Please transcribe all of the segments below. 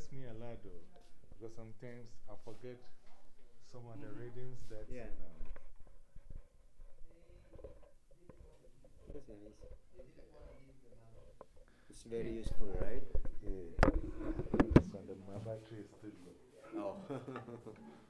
helps me a lot though. Because sometimes I forget some of the -hmm. readings that. Yeah. You know. That's nice. It's very useful, right? Yeah. So the, my battery is still low. Oh.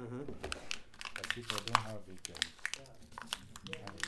-huh. But people don't have it, then I,